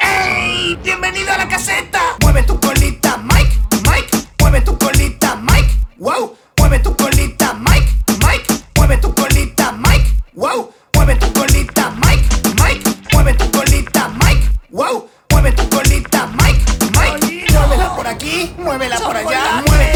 Hey, ¡Bienvenido a la caseta! Mueve tu colita, Mike, Mike. Mueve tu colita, Mike. ¡Wow! Mueve tu colita, Mike, Mike. Mueve tu colita, Mike. ¡Wow! Mueve tu colita, Mike, Mike. Mueve tu colita, Mike. ¡Wow! Mueve tu colita, Mike, Mike. Muévela por aquí, muévela por allá. Mueve